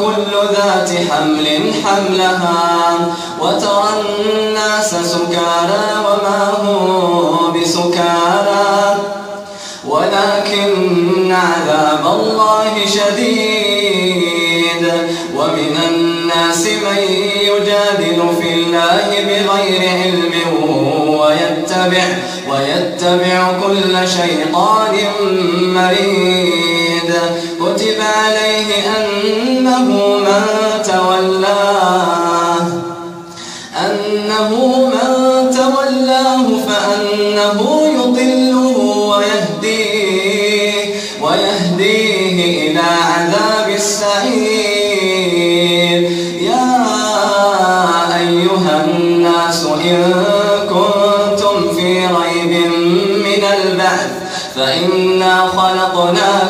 كل ذات حمل حملها وترى الناس سكارى وما هم بسكارى. ولكن عذاب الله شديد ومن الناس من يجادل في الله بغير علم ويتبع, ويتبع كل شيطان مريد. كتب عليه أنه من تولاه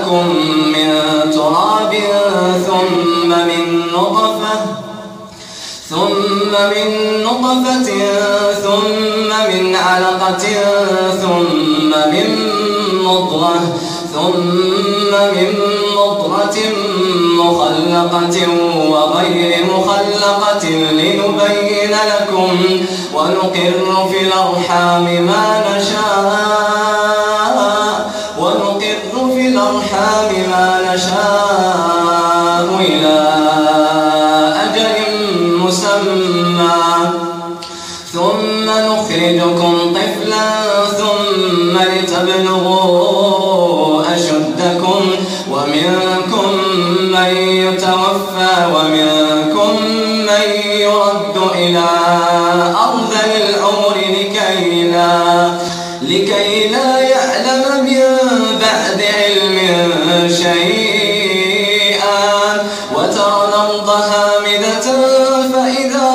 خلقناكم من تراب ثم من نطفة ثم من نطفة ثم من علقة ثم من مضغة ثم من مضغة مخلقة وغير مخلقة لنبين لكم ونقر في الأرحام ما نشاء. الأرحام ما نشاء إلى أجل مسمى. ثم نخرجكم طفلا ثم لتبلغوا وترى الأرض هامدة فإذا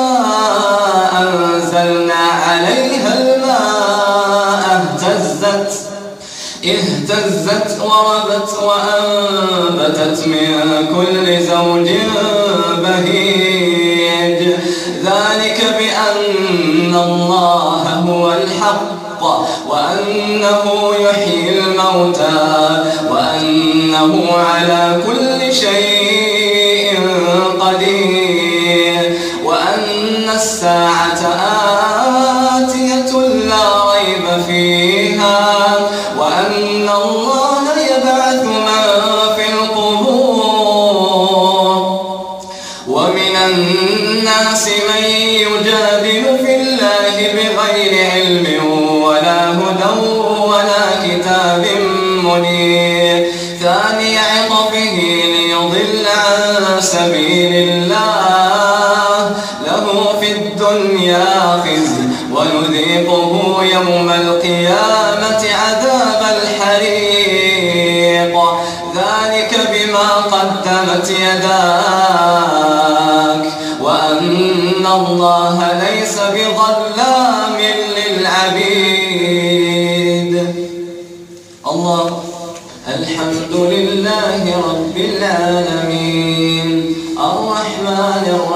أنزلنا عليها الماء اهتزت اهتزت وربت وأنبتت من كل زوج بهيج. ذلك بأن الله هو الحق وأنه يحيي الموتى وأنه على كل شيء سبيل الله. له في الدنيا خزي ونذيقه يوم القيامة عذاب الحريق. ذلك بما قدمت يداك وأن الله ليس بظلام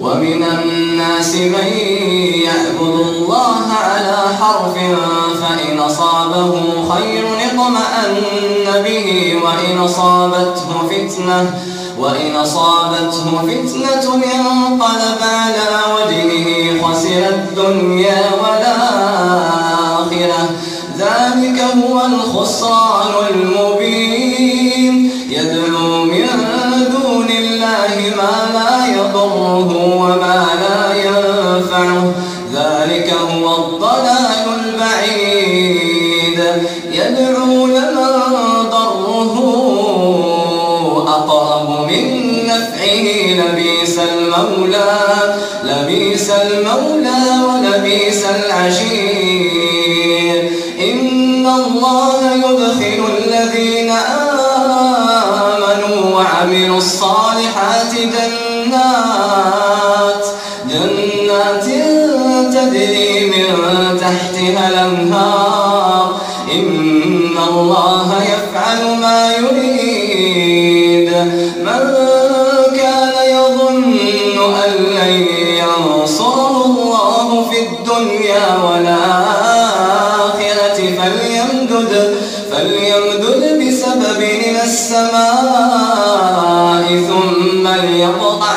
ومن الناس من يعبد الله على حرف فإن أصابه خير اطمأن به وإن أصابته فتنة وإن أصابته فتنة انقلب على وجهه خسر الدنيا والآخرة. ذلك هو الخسران المبين. يضره وما لا ينفعه. ذلك هو الضلال البعيد. يدعو لمن ضره. أقرب من نفعه لبيس المولى. لبيس المولى ولبيس العشير. إن الله يدخل الذين آمنوا وعملوا الصالحات جنات جنات تجري من تحتها الأنهار.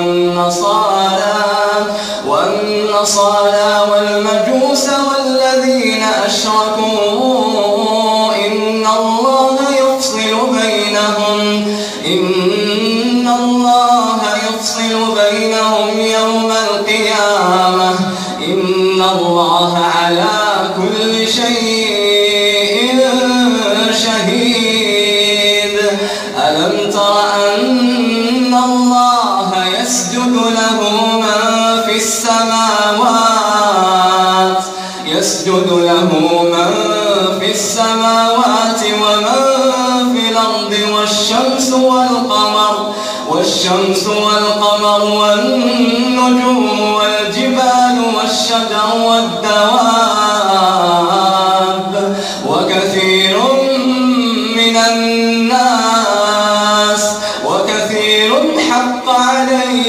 والنصارى والنصارى والمجوس والذين أشركوا يسجد له من في السماوات يسجد له من في السماوات ومن في الأرض والشمس والقمر والشمس والقمر والنجوم والجبال والشجر والدواب.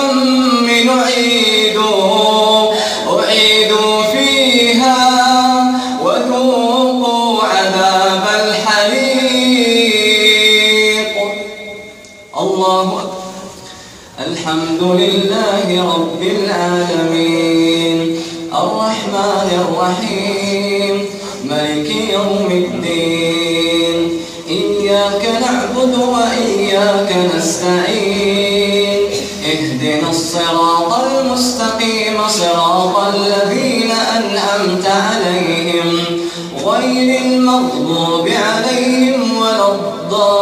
من اهدنا الصراط المستقيم صراط الذين أنعمت عليهم غير المغضوب عليهم ولا الضالين.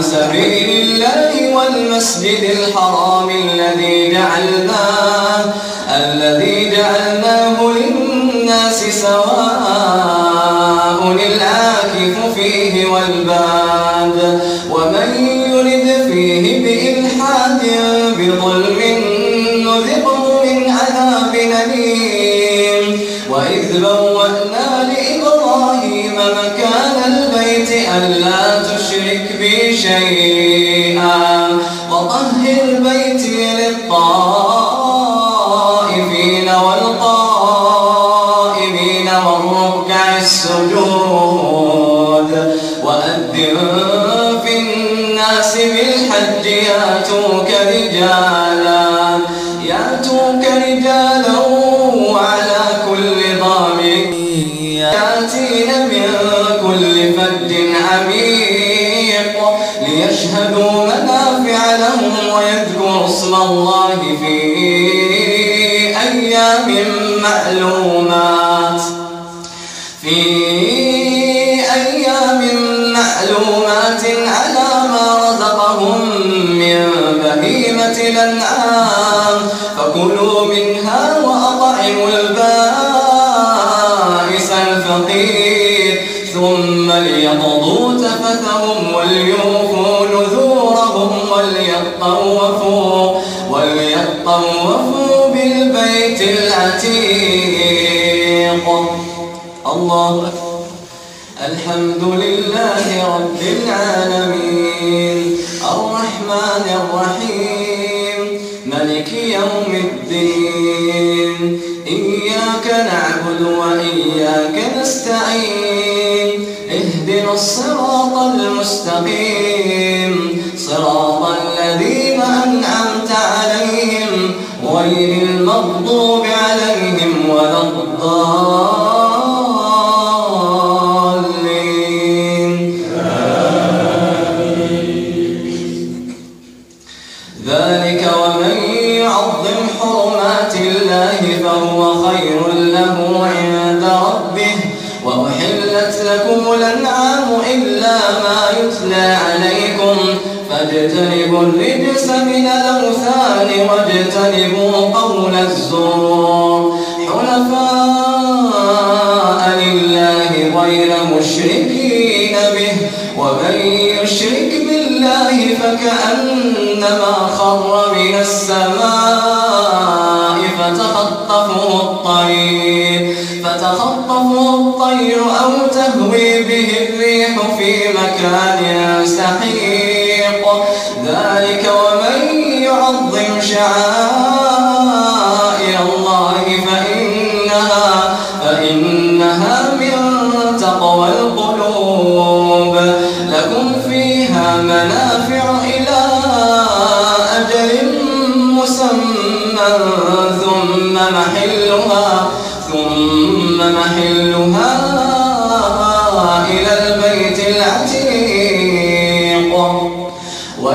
سبيل الله والمسجد الحرام الذي جعلناه الذي جعلناه للناس سواء العاكف فيه والباد شيئا. وطهر بيتي للطائفين والقائمين والركع السجود. وأذن في الناس بالحج ياتوك رجالا ياتوك رجالا ليشهدوا منافع لهم ويذكروا اسم الله في أيام معلومات. في أيام معلومات على ما رزقهم من بهيمة الأنعام. فكلوا منها وأطعموا البائس الفقير. ثم ليقضوا تفثهم نذورهم وليطوفوا وليطوفوا بالبيت العتيق. الله الحمد لله رب العالمين. الرحمن الرحيم. ملك يوم الدين. إياك نعبد وإياك نستعين. اهدنا الصراط المستقيم. صراط الذين أنعمت عليهم غير المغضوب عليهم ولا الضالين. ذلك ومن يعظم حرمات الله فهو خير له عند ربه وأحلت لكم الأنعام إلا ما يتلى عليكم فاجتنبوا الرجس من الأوثان واجتنبوا قول الزور. حنفاء لله غير مشركين به ومن يشرك بالله فكأنما خر من السماء فتخطفه الطير فتخطفه الطير أو تهوي به الريح في مكان سحيق. ثم محلها ثم محلها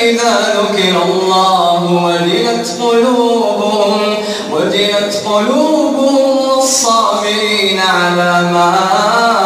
إذا ذكر الله وجلت قلوبهم وجلت قلوبهم الصابرين على ما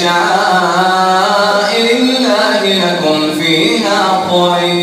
شعائر الله لكم فيها طيب